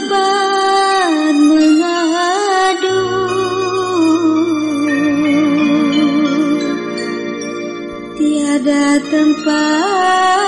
Beban mengadu. Tiada tempat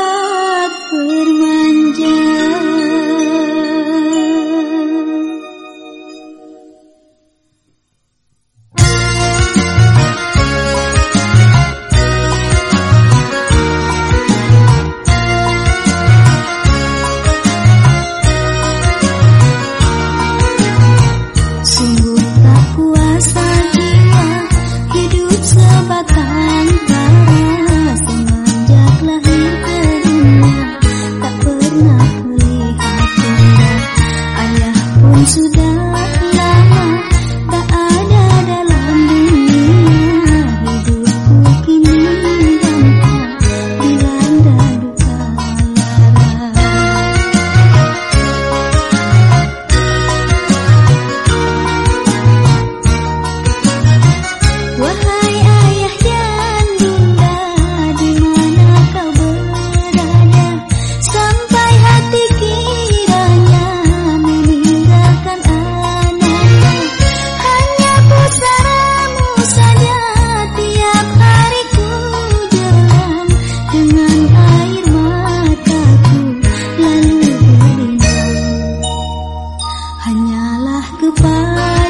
goodbye